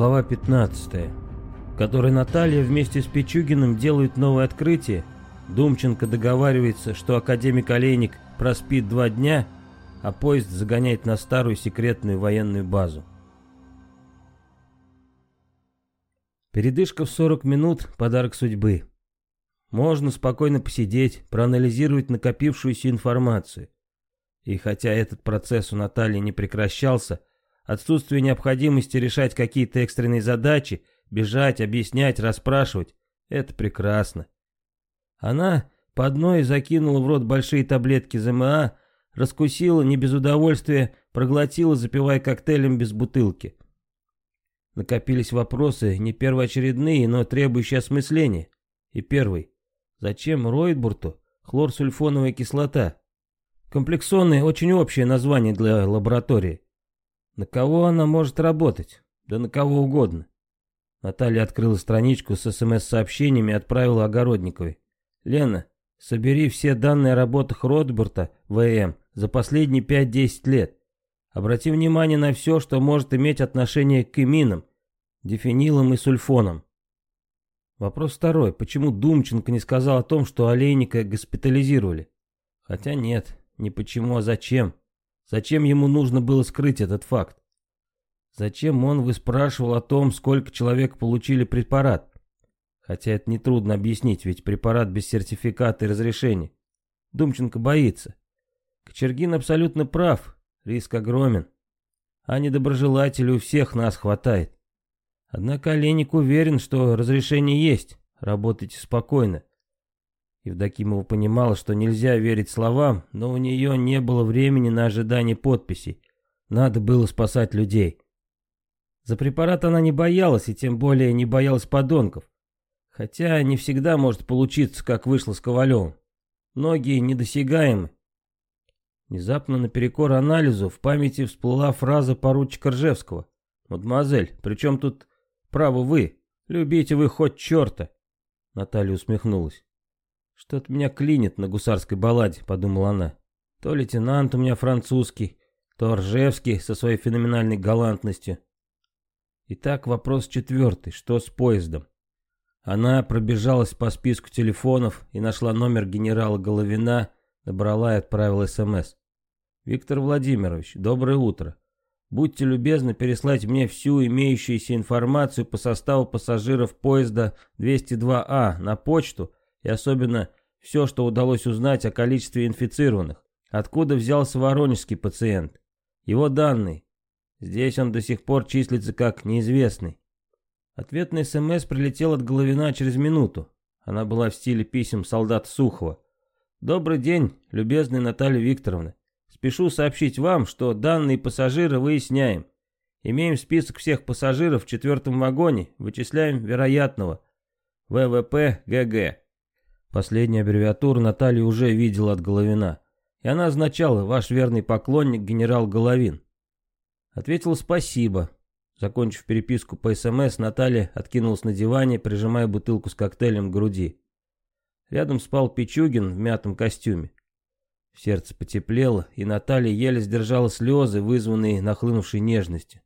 глава 15, в которой Наталья вместе с Пичугиным делает новое открытие, Думченко договаривается, что академик Олейник проспит два дня, а поезд загоняет на старую секретную военную базу. Передышка в 40 минут – подарок судьбы. Можно спокойно посидеть, проанализировать накопившуюся информацию. И хотя этот процесс у Натальи не прекращался – Отсутствие необходимости решать какие-то экстренные задачи, бежать, объяснять, расспрашивать – это прекрасно. Она по одной закинула в рот большие таблетки ЗМА, раскусила не без удовольствия, проглотила, запивая коктейлем без бутылки. Накопились вопросы, не первоочередные, но требующие осмысления. И первый. Зачем Ройтбурту хлорсульфоновая кислота? Комплексонное очень общее название для лаборатории. На кого она может работать? Да на кого угодно. Наталья открыла страничку с СМС-сообщениями и отправила Огородниковой. «Лена, собери все данные о работах Ротберта ВМ за последние 5-10 лет. Обрати внимание на все, что может иметь отношение к иминам, дифенилам и сульфонам. Вопрос второй. Почему Думченко не сказал о том, что Олейника госпитализировали? Хотя нет, не почему, а зачем. Зачем ему нужно было скрыть этот факт? Зачем он выспрашивал о том, сколько человек получили препарат? Хотя это нетрудно объяснить, ведь препарат без сертификата и разрешения. Думченко боится. Кочергин абсолютно прав, риск огромен. А недоброжелателей у всех нас хватает. Однако Леник уверен, что разрешение есть, работайте спокойно. Евдокимова понимала, что нельзя верить словам, но у нее не было времени на ожидание подписей. Надо было спасать людей. За препарат она не боялась, и тем более не боялась подонков. Хотя не всегда может получиться, как вышло с Ковалевым. Многие недосягаемы. Внезапно наперекор анализу в памяти всплыла фраза поручика Ржевского. «Мадемуазель, причем тут право вы? Любите вы хоть черта!» Наталья усмехнулась что от меня клинит на гусарской балладе», — подумала она. «То лейтенант у меня французский, то Ржевский со своей феноменальной галантностью». Итак, вопрос четвертый. Что с поездом? Она пробежалась по списку телефонов и нашла номер генерала Головина, набрала и отправила СМС. «Виктор Владимирович, доброе утро. Будьте любезны переслать мне всю имеющуюся информацию по составу пассажиров поезда 202А а на почту, и особенно все, что удалось узнать о количестве инфицированных. Откуда взялся воронежский пациент? Его данные. Здесь он до сих пор числится как неизвестный. Ответ на СМС прилетел от Головина через минуту. Она была в стиле писем солдат Сухова. «Добрый день, любезная Наталья Викторовна. Спешу сообщить вам, что данные пассажира выясняем. Имеем список всех пассажиров в четвертом вагоне, вычисляем вероятного. ВВП ГГ. Последняя аббревиатура Наталья уже видела от Головина. И она означала «Ваш верный поклонник, генерал Головин». Ответил «Спасибо». Закончив переписку по СМС, Наталья откинулась на диване, прижимая бутылку с коктейлем к груди. Рядом спал Пичугин в мятом костюме. Сердце потеплело, и Наталья еле сдержала слезы, вызванные нахлынувшей нежностью.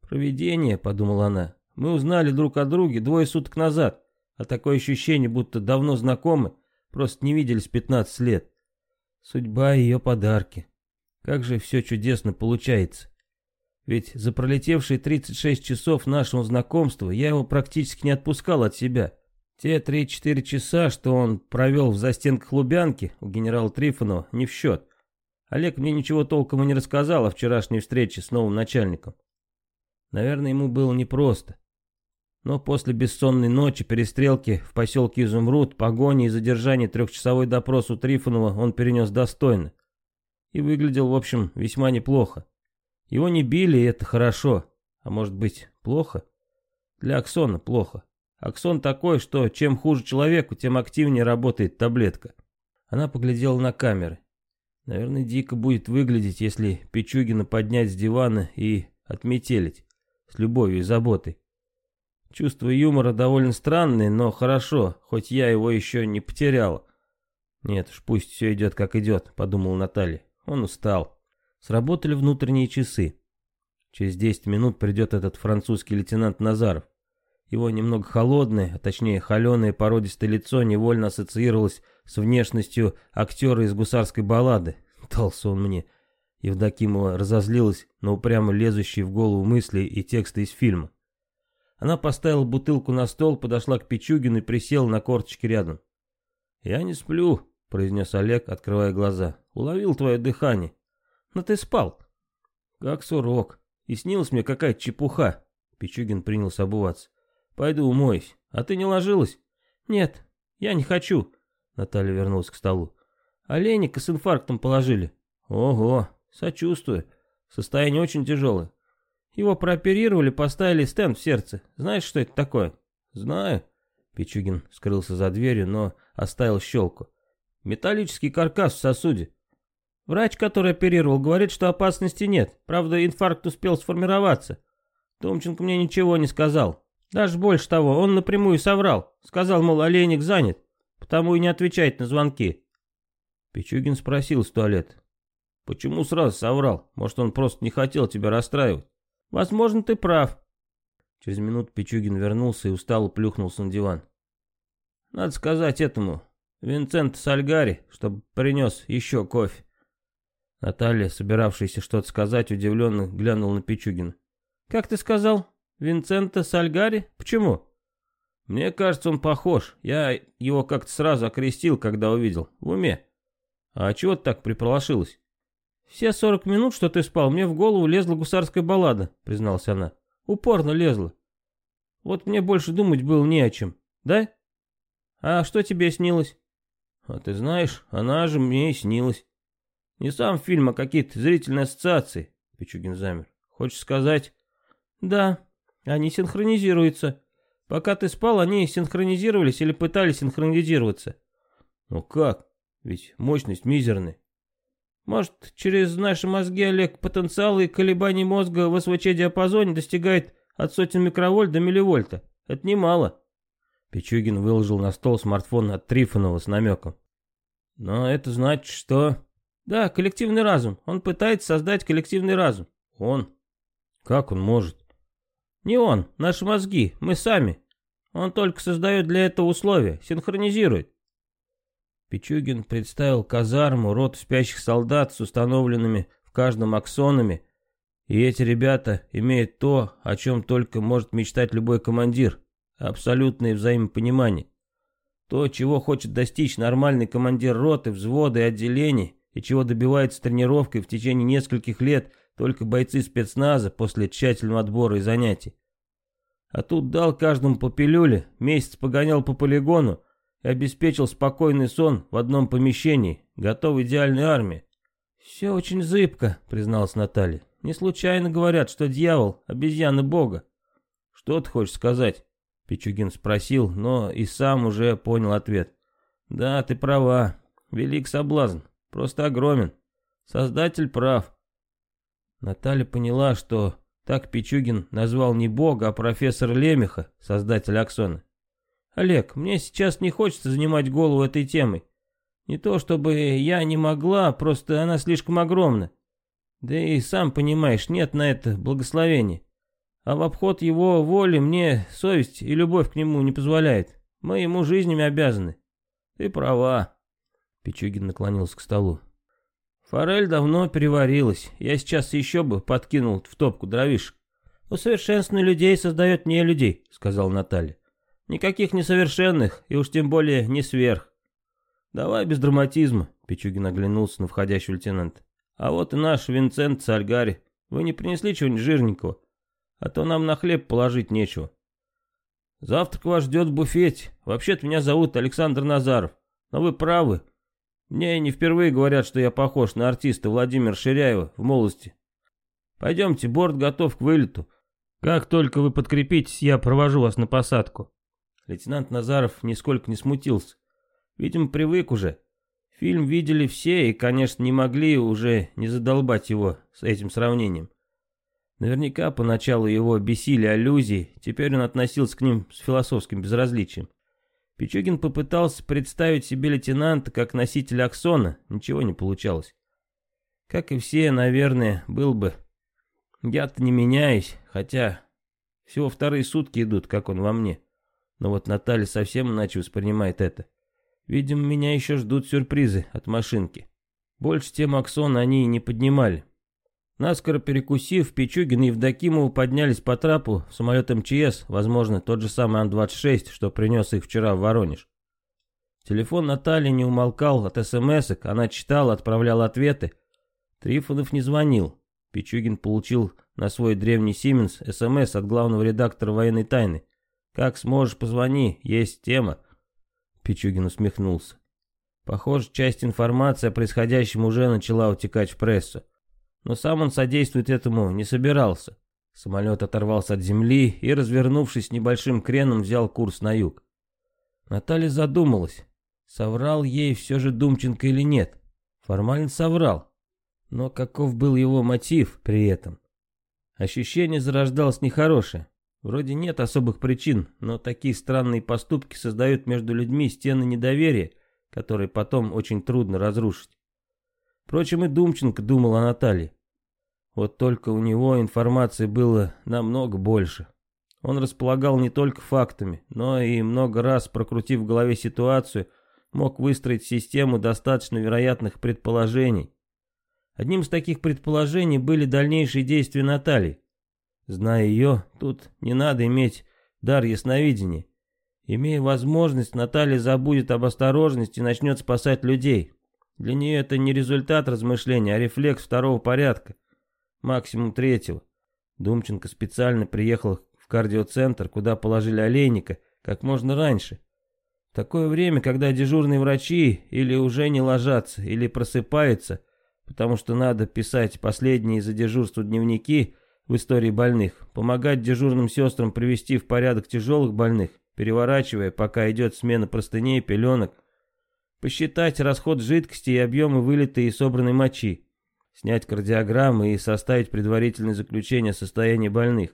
«Провидение», — подумала она, — «мы узнали друг о друге двое суток назад а такое ощущение, будто давно знакомы, просто не виделись 15 лет. Судьба и ее подарки. Как же все чудесно получается. Ведь за пролетевшие 36 часов нашего знакомства я его практически не отпускал от себя. Те 3-4 часа, что он провел в застенках Лубянки у генерала Трифонова, не в счет. Олег мне ничего толком и не рассказал о вчерашней встрече с новым начальником. Наверное, ему было непросто. Но после бессонной ночи, перестрелки в поселке Изумруд, погони и задержания трехчасовой допрос у Трифонова он перенес достойно. И выглядел, в общем, весьма неплохо. Его не били, и это хорошо. А может быть, плохо? Для Аксона плохо. Аксон такой, что чем хуже человеку, тем активнее работает таблетка. Она поглядела на камеры. Наверное, дико будет выглядеть, если Пичугина поднять с дивана и отметелить. С любовью и заботой. Чувство юмора довольно странное, но хорошо, хоть я его еще не потерял. Нет уж, пусть все идет как идет, подумал Наталья. Он устал. Сработали внутренние часы. Через 10 минут придет этот французский лейтенант Назаров. Его немного холодное, а точнее холеное породистое лицо невольно ассоциировалось с внешностью актера из гусарской баллады. Дался он мне. Евдокимова разозлилась на упрямо лезущие в голову мысли и тексты из фильма. Она поставила бутылку на стол, подошла к Пичугину и присела на корточки рядом. «Я не сплю», — произнес Олег, открывая глаза. «Уловил твое дыхание». «Но ты спал». «Как сурок. И снилась мне какая чепуха». Пичугин принялся обуваться. «Пойду умоюсь. А ты не ложилась?» «Нет, я не хочу». Наталья вернулась к столу. «Оленика с инфарктом положили». «Ого, сочувствую. Состояние очень тяжелое. Его прооперировали, поставили стенд в сердце. Знаешь, что это такое? Знаю. Пичугин скрылся за дверью, но оставил щелку. Металлический каркас в сосуде. Врач, который оперировал, говорит, что опасности нет. Правда, инфаркт успел сформироваться. Томченко мне ничего не сказал. Даже больше того, он напрямую соврал. Сказал, мол, олейник занят, потому и не отвечает на звонки. Пичугин спросил с туалета. «Почему сразу соврал? Может, он просто не хотел тебя расстраивать?» Возможно, ты прав. Через минуту Пичугин вернулся и устало плюхнулся на диван. Надо сказать этому, Винцент Сальгари, чтобы принес еще кофе. Наталья, собиравшаяся что-то сказать, удивленно глянула на Пичугина. «Как ты сказал? Винцента Сальгари? Почему?» «Мне кажется, он похож. Я его как-то сразу окрестил, когда увидел. В уме. А чего ты так приполошилась?» «Все сорок минут, что ты спал, мне в голову лезла гусарская баллада», — призналась она. «Упорно лезла. Вот мне больше думать было не о чем, да? А что тебе снилось?» «А ты знаешь, она же мне и снилась. Не сам фильм, а какие-то зрительные ассоциации», — Пичугин замер. «Хочешь сказать?» «Да, они синхронизируются. Пока ты спал, они синхронизировались или пытались синхронизироваться». «Ну как? Ведь мощность мизерная. Может, через наши мозги, Олег, потенциалы колебаний мозга в СВЧ-диапазоне достигает от сотен микровольт до милливольта. Это немало. Пичугин выложил на стол смартфон от Трифонова с намеком. Но это значит, что... Да, коллективный разум. Он пытается создать коллективный разум. Он. Как он может? Не он, наши мозги, мы сами. Он только создает для этого условия, синхронизирует. Пичугин представил казарму, рот спящих солдат с установленными в каждом аксонами, и эти ребята имеют то, о чем только может мечтать любой командир — абсолютное взаимопонимание. То, чего хочет достичь нормальный командир роты, взвода и отделений, и чего добивается тренировкой в течение нескольких лет только бойцы спецназа после тщательного отбора и занятий. А тут дал каждому по пилюле, месяц погонял по полигону, и обеспечил спокойный сон в одном помещении, готов идеальной армии. «Все очень зыбко», — призналась Наталья. «Не случайно говорят, что дьявол — обезьяны бога». «Что ты хочешь сказать?» — Пичугин спросил, но и сам уже понял ответ. «Да, ты права. Велик соблазн. Просто огромен. Создатель прав». Наталья поняла, что так Пичугин назвал не бога, а профессора Лемеха, создателя Аксона. Олег, мне сейчас не хочется занимать голову этой темой. Не то чтобы я не могла, просто она слишком огромна. Да и сам понимаешь, нет на это благословения. А в обход его воли мне совесть и любовь к нему не позволяет. Мы ему жизнями обязаны. Ты права. Пичугин наклонился к столу. Форель давно переварилась. Я сейчас еще бы подкинул в топку дровишек. «Усовершенствование людей создает не людей», — сказал Наталья. Никаких несовершенных, и уж тем более не сверх. Давай без драматизма, Пичугин оглянулся на входящий лейтенант. А вот и наш Винцент Сальгари. Вы не принесли чего-нибудь жирненького? А то нам на хлеб положить нечего. Завтрак вас ждет в буфете. Вообще-то меня зовут Александр Назаров. Но вы правы. Мне не впервые говорят, что я похож на артиста Владимира Ширяева в молодости. Пойдемте, борт готов к вылету. Как только вы подкрепитесь, я провожу вас на посадку. Лейтенант Назаров нисколько не смутился. Видимо, привык уже. Фильм видели все и, конечно, не могли уже не задолбать его с этим сравнением. Наверняка поначалу его бесили аллюзии, теперь он относился к ним с философским безразличием. Пичугин попытался представить себе лейтенанта как носителя аксона, ничего не получалось. Как и все, наверное, был бы. Я-то не меняюсь, хотя всего вторые сутки идут, как он во мне. Но вот Наталья совсем иначе воспринимает это. Видимо, меня еще ждут сюрпризы от машинки. Больше тем Аксона они и не поднимали. Наскоро перекусив, Пичугин и Евдокимова поднялись по трапу в самолет МЧС, возможно, тот же самый Ан-26, что принес их вчера в Воронеж. Телефон Натальи не умолкал от смс -ок. она читала, отправляла ответы. Трифонов не звонил. Пичугин получил на свой древний Сименс СМС от главного редактора «Военной тайны». Как сможешь, позвони, есть тема. Пичугин усмехнулся. Похоже, часть информации о происходящем уже начала утекать в прессу. Но сам он содействовать этому не собирался. Самолет оторвался от земли и, развернувшись небольшим креном, взял курс на юг. Наталья задумалась, соврал ей все же Думченко или нет. Формально соврал. Но каков был его мотив при этом? Ощущение зарождалось нехорошее. Вроде нет особых причин, но такие странные поступки создают между людьми стены недоверия, которые потом очень трудно разрушить. Впрочем, и Думченко думал о Наталье. Вот только у него информации было намного больше. Он располагал не только фактами, но и много раз, прокрутив в голове ситуацию, мог выстроить систему достаточно вероятных предположений. Одним из таких предположений были дальнейшие действия Натальи. Зная ее, тут не надо иметь дар ясновидения. Имея возможность, Наталья забудет об осторожности и начнет спасать людей. Для нее это не результат размышления, а рефлекс второго порядка, максимум третьего. Думченко специально приехал в кардиоцентр, куда положили олейника, как можно раньше. В такое время, когда дежурные врачи или уже не ложатся, или просыпаются, потому что надо писать последние за дежурство дневники – в истории больных, помогать дежурным сестрам привести в порядок тяжелых больных, переворачивая, пока идет смена простыней, пеленок, посчитать расход жидкости и объемы вылитой и собранной мочи, снять кардиограммы и составить предварительное заключение о состоянии больных,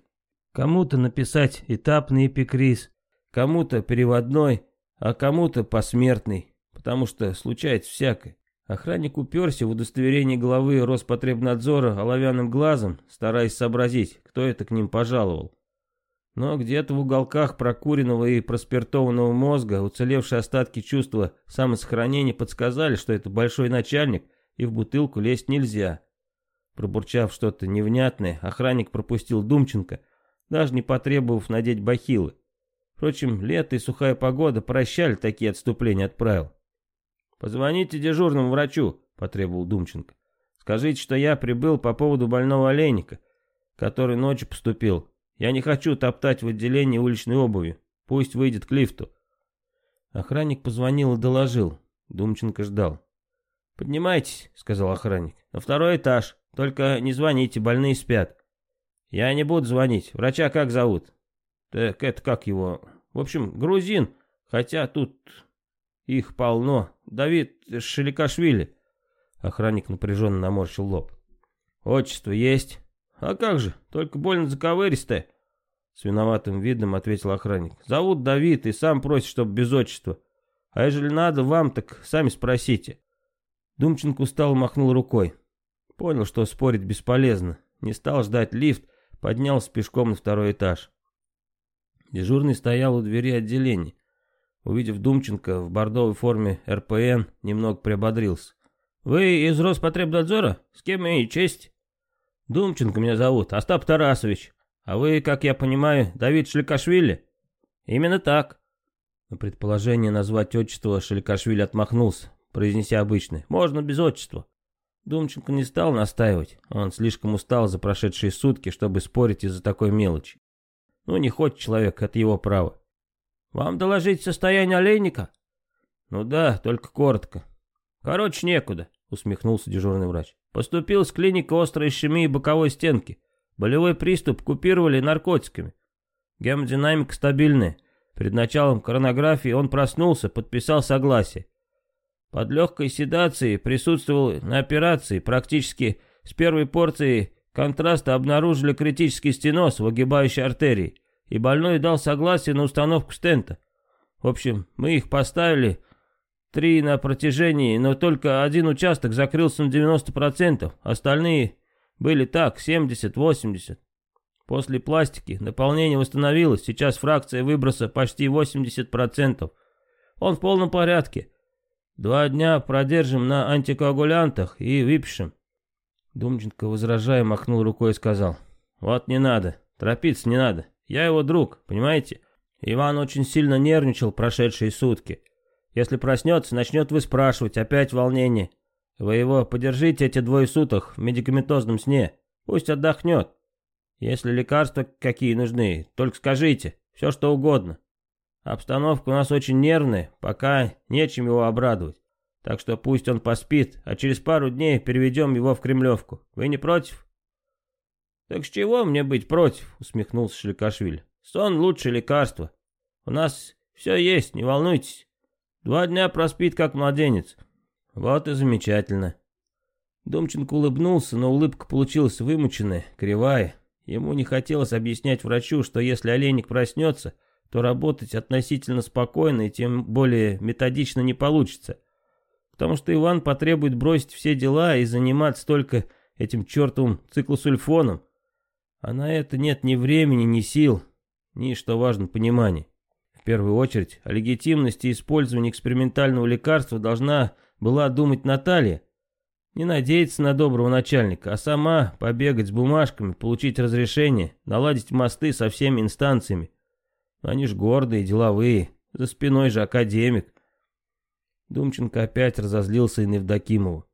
кому-то написать этапный эпикриз, кому-то переводной, а кому-то посмертный, потому что случается всякое. Охранник уперся в удостоверение главы Роспотребнадзора оловянным глазом, стараясь сообразить, кто это к ним пожаловал. Но где-то в уголках прокуренного и проспиртованного мозга уцелевшие остатки чувства самосохранения подсказали, что это большой начальник и в бутылку лезть нельзя. Пробурчав что-то невнятное, охранник пропустил Думченко, даже не потребовав надеть бахилы. Впрочем, лето и сухая погода прощали такие отступления от правил. «Позвоните дежурному врачу», — потребовал Думченко. «Скажите, что я прибыл по поводу больного олейника, который ночью поступил. Я не хочу топтать в отделении уличной обуви. Пусть выйдет к лифту». Охранник позвонил и доложил. Думченко ждал. «Поднимайтесь», — сказал охранник, — «на второй этаж. Только не звоните, больные спят». «Я не буду звонить. Врача как зовут?» «Так это как его? В общем, грузин. Хотя тут их полно. Давид Шеликашвили. Охранник напряженно наморщил лоб. Отчество есть. А как же, только больно заковыристое. С виноватым видом ответил охранник. Зовут Давид и сам просит, чтобы без отчества. А ежели надо вам, так сами спросите. Думченко устал махнул рукой. Понял, что спорить бесполезно. Не стал ждать лифт, поднялся пешком на второй этаж. Дежурный стоял у двери отделения. Увидев Думченко в бордовой форме РПН, немного приободрился. «Вы из Роспотребнадзора? С кем и честь?» «Думченко меня зовут, Остап Тарасович. А вы, как я понимаю, Давид Шликашвили?» «Именно так». На предположение назвать отчество Шеликашвили отмахнулся, произнеся обычное. «Можно без отчества». Думченко не стал настаивать. Он слишком устал за прошедшие сутки, чтобы спорить из-за такой мелочи. Ну, не хочет человек, это его право. Вам доложить состояние олейника? Ну да, только коротко. Короче, некуда, усмехнулся дежурный врач. Поступил с клиники острой ишемии боковой стенки. Болевой приступ купировали наркотиками. Гемодинамика стабильная. Перед началом коронографии он проснулся, подписал согласие. Под легкой седацией присутствовал на операции. Практически с первой порции контраста обнаружили критический стеноз, выгибающий артерии и больной дал согласие на установку стента. В общем, мы их поставили, три на протяжении, но только один участок закрылся на 90%, остальные были так, 70-80%. После пластики наполнение восстановилось, сейчас фракция выброса почти 80%. Он в полном порядке. Два дня продержим на антикоагулянтах и выпишем. Думченко, возражая, махнул рукой и сказал, «Вот не надо, торопиться не надо. Я его друг, понимаете? Иван очень сильно нервничал прошедшие сутки. Если проснется, начнет выспрашивать, опять волнение. Вы его подержите эти двое суток в медикаментозном сне. Пусть отдохнет. Если лекарства какие нужны, только скажите. Все что угодно. Обстановка у нас очень нервная, пока нечем его обрадовать. Так что пусть он поспит, а через пару дней переведем его в Кремлевку. Вы не против? «Так с чего мне быть против?» — усмехнулся Шеликашвили. «Сон — лучшее лекарство. У нас все есть, не волнуйтесь. Два дня проспит, как младенец. Вот и замечательно». Домченко улыбнулся, но улыбка получилась вымученная, кривая. Ему не хотелось объяснять врачу, что если Оленик проснется, то работать относительно спокойно и тем более методично не получится. Потому что Иван потребует бросить все дела и заниматься только этим чертовым циклосульфоном, а на это нет ни времени, ни сил, ни, что важно, понимания. В первую очередь, о легитимности использования экспериментального лекарства должна была думать Наталья. Не надеяться на доброго начальника, а сама побегать с бумажками, получить разрешение, наладить мосты со всеми инстанциями. Но они же гордые, деловые, за спиной же академик. Думченко опять разозлился и на Евдокимову.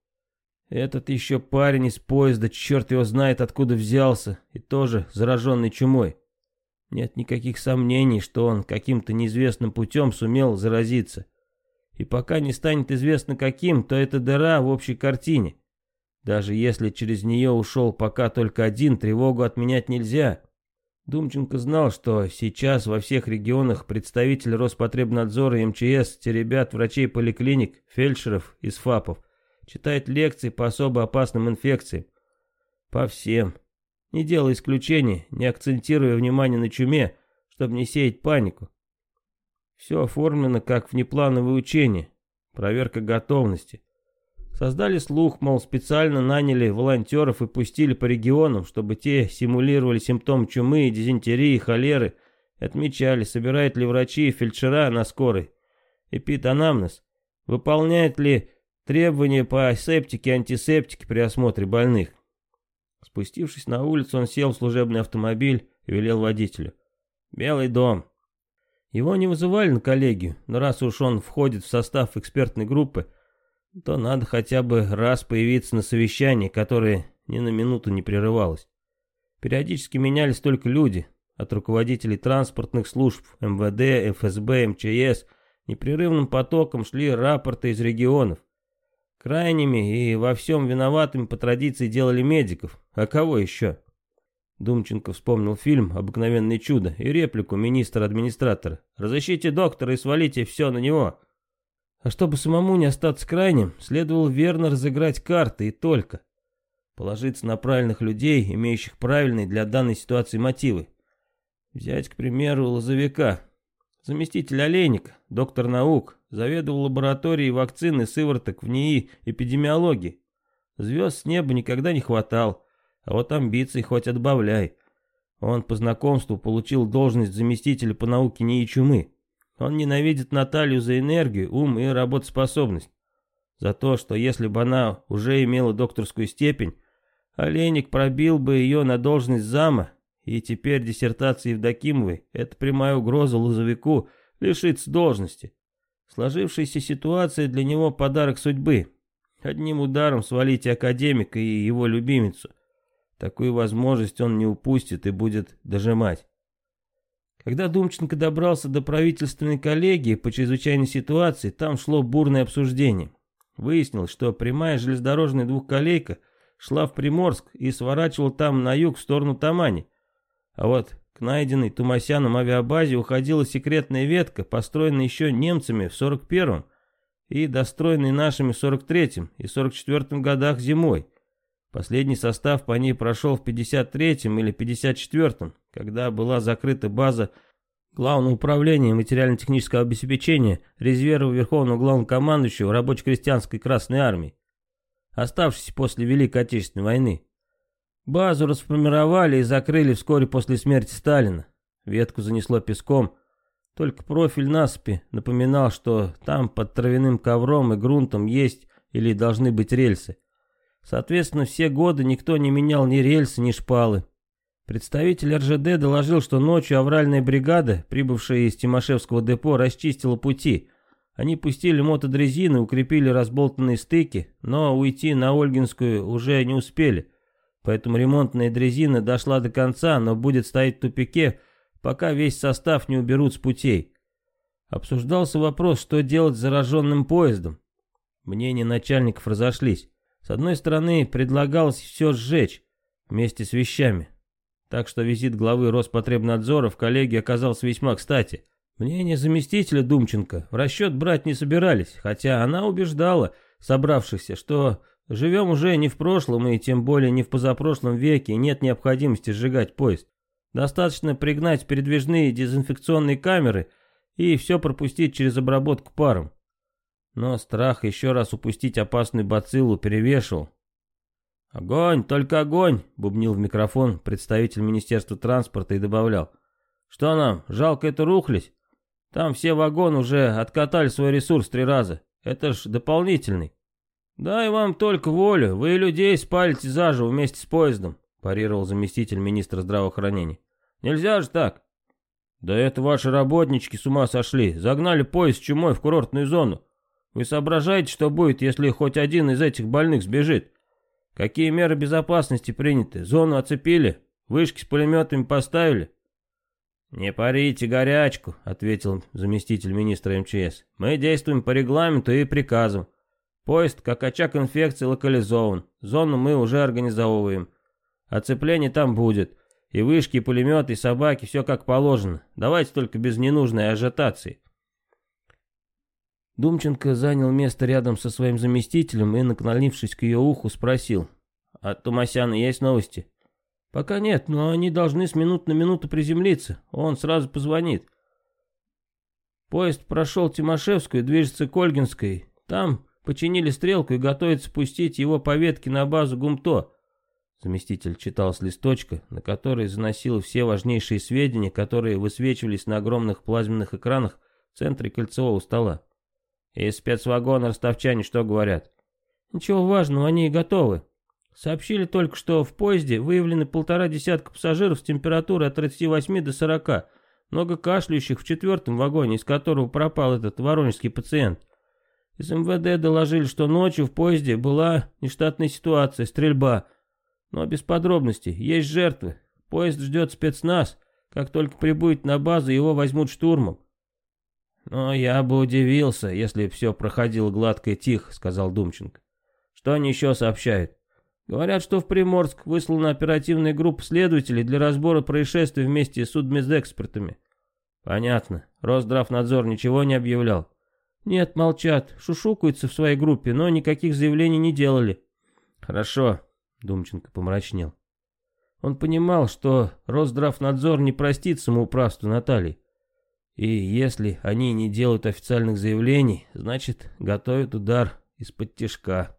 Этот еще парень из поезда, черт его знает откуда взялся, и тоже зараженный чумой. Нет никаких сомнений, что он каким-то неизвестным путем сумел заразиться. И пока не станет известно каким, то это дыра в общей картине. Даже если через нее ушел пока только один, тревогу отменять нельзя. Думченко знал, что сейчас во всех регионах представители Роспотребнадзора и МЧС теребят врачей поликлиник, фельдшеров и СФАПов – читает лекции по особо опасным инфекциям. По всем. Не делая исключений, не акцентируя внимание на чуме, чтобы не сеять панику. Все оформлено как внеплановое учение, проверка готовности. Создали слух, мол, специально наняли волонтеров и пустили по регионам, чтобы те симулировали симптом чумы, дизентерии, холеры, отмечали, собирают ли врачи и фельдшера на скорой, эпиданамнез, выполняют ли Требования по асептике и антисептике при осмотре больных. Спустившись на улицу, он сел в служебный автомобиль и велел водителю. «Белый дом». Его не вызывали на коллегию, но раз уж он входит в состав экспертной группы, то надо хотя бы раз появиться на совещании, которое ни на минуту не прерывалось. Периодически менялись только люди, от руководителей транспортных служб, МВД, ФСБ, МЧС, непрерывным потоком шли рапорты из регионов. Крайними и во всем виноватыми по традиции делали медиков. А кого еще? Думченко вспомнил фильм «Обыкновенное чудо» и реплику министра-администратора. «Разыщите доктора и свалите все на него». А чтобы самому не остаться крайним, следовало верно разыграть карты и только. Положиться на правильных людей, имеющих правильные для данной ситуации мотивы. Взять, к примеру, Лозовика, заместитель Олейника, доктор наук, заведовал лабораторией вакцины сывороток в НИИ эпидемиологии. Звезд с неба никогда не хватал, а вот амбиций хоть отбавляй. Он по знакомству получил должность заместителя по науке НИИ чумы. Он ненавидит Наталью за энергию, ум и работоспособность. За то, что если бы она уже имела докторскую степень, Олейник пробил бы ее на должность зама, и теперь диссертация Евдокимовой – это прямая угроза Лозовику лишиться должности. Сложившаяся ситуация для него подарок судьбы. Одним ударом свалить академика, и его любимицу. Такую возможность он не упустит и будет дожимать. Когда Думченко добрался до правительственной коллегии по чрезвычайной ситуации, там шло бурное обсуждение. Выяснилось, что прямая железнодорожная двухколейка шла в Приморск и сворачивала там на юг в сторону Тамани. А вот к найденной Тумасяном авиабазе уходила секретная ветка, построенная еще немцами в 41-м и достроенной нашими в 43-м и 44-м годах зимой. Последний состав по ней прошел в 53-м или 54-м, когда была закрыта база Главного управления материально-технического обеспечения резерва Верховного Главнокомандующего рабоче-крестьянской Красной Армии, оставшейся после Великой Отечественной войны. Базу расформировали и закрыли вскоре после смерти Сталина. Ветку занесло песком. Только профиль насыпи напоминал, что там под травяным ковром и грунтом есть или должны быть рельсы. Соответственно, все годы никто не менял ни рельсы, ни шпалы. Представитель РЖД доложил, что ночью авральная бригада, прибывшая из Тимошевского депо, расчистила пути. Они пустили мотодрезины, укрепили разболтанные стыки, но уйти на Ольгинскую уже не успели. Поэтому ремонтная дрезина дошла до конца, но будет стоять в тупике, пока весь состав не уберут с путей. Обсуждался вопрос, что делать с зараженным поездом. Мнения начальников разошлись. С одной стороны, предлагалось все сжечь вместе с вещами. Так что визит главы Роспотребнадзора в коллегии оказался весьма кстати. Мнение заместителя Думченко в расчет брать не собирались, хотя она убеждала собравшихся, что Живем уже не в прошлом и тем более не в позапрошлом веке, нет необходимости сжигать поезд. Достаточно пригнать передвижные дезинфекционные камеры и все пропустить через обработку паром. Но страх еще раз упустить опасную бациллу перевешивал. «Огонь, только огонь!» — бубнил в микрофон представитель Министерства транспорта и добавлял. «Что нам, жалко эту рухлядь? Там все вагоны уже откатали свой ресурс три раза. Это ж дополнительный». «Дай вам только волю, вы людей спалите заживо вместе с поездом», парировал заместитель министра здравоохранения. «Нельзя же так». «Да это ваши работнички с ума сошли, загнали поезд чумой в курортную зону. Вы соображаете, что будет, если хоть один из этих больных сбежит? Какие меры безопасности приняты? Зону оцепили? Вышки с пулеметами поставили?» «Не парите горячку», — ответил заместитель министра МЧС. «Мы действуем по регламенту и приказам. Поезд, как очаг инфекции, локализован. Зону мы уже организовываем. Оцепление там будет. И вышки, и пулеметы, и собаки, все как положено. Давайте только без ненужной ажитации. Думченко занял место рядом со своим заместителем и, наклонившись к ее уху, спросил. А Тумасяна есть новости?» «Пока нет, но они должны с минут на минуту приземлиться. Он сразу позвонит». Поезд прошел Тимошевскую, движется к Ольгинской. Там Починили стрелку и готовятся спустить его по ветке на базу ГУМТО. Заместитель читал с листочка, на который заносил все важнейшие сведения, которые высвечивались на огромных плазменных экранах в центре кольцевого стола. «Из спецвагона ростовчане что говорят?» «Ничего важного, они и готовы. Сообщили только, что в поезде выявлены полтора десятка пассажиров с температурой от 38 до 40, много кашляющих в четвертом вагоне, из которого пропал этот воронежский пациент. Из МВД доложили, что ночью в поезде была нештатная ситуация, стрельба. Но без подробностей, есть жертвы. Поезд ждет спецназ. Как только прибудет на базу, его возьмут штурмом. «Но я бы удивился, если все проходило гладко и тихо», — сказал Думченко. «Что они еще сообщают?» «Говорят, что в Приморск выслана оперативная группа следователей для разбора происшествия вместе с судмедэкспертами». «Понятно. Росздравнадзор ничего не объявлял?» Нет, молчат, шушукаются в своей группе, но никаких заявлений не делали. Хорошо, Думченко помрачнел. Он понимал, что Росздравнадзор не простит самоуправству Натальи. И если они не делают официальных заявлений, значит, готовят удар из-под тяжка.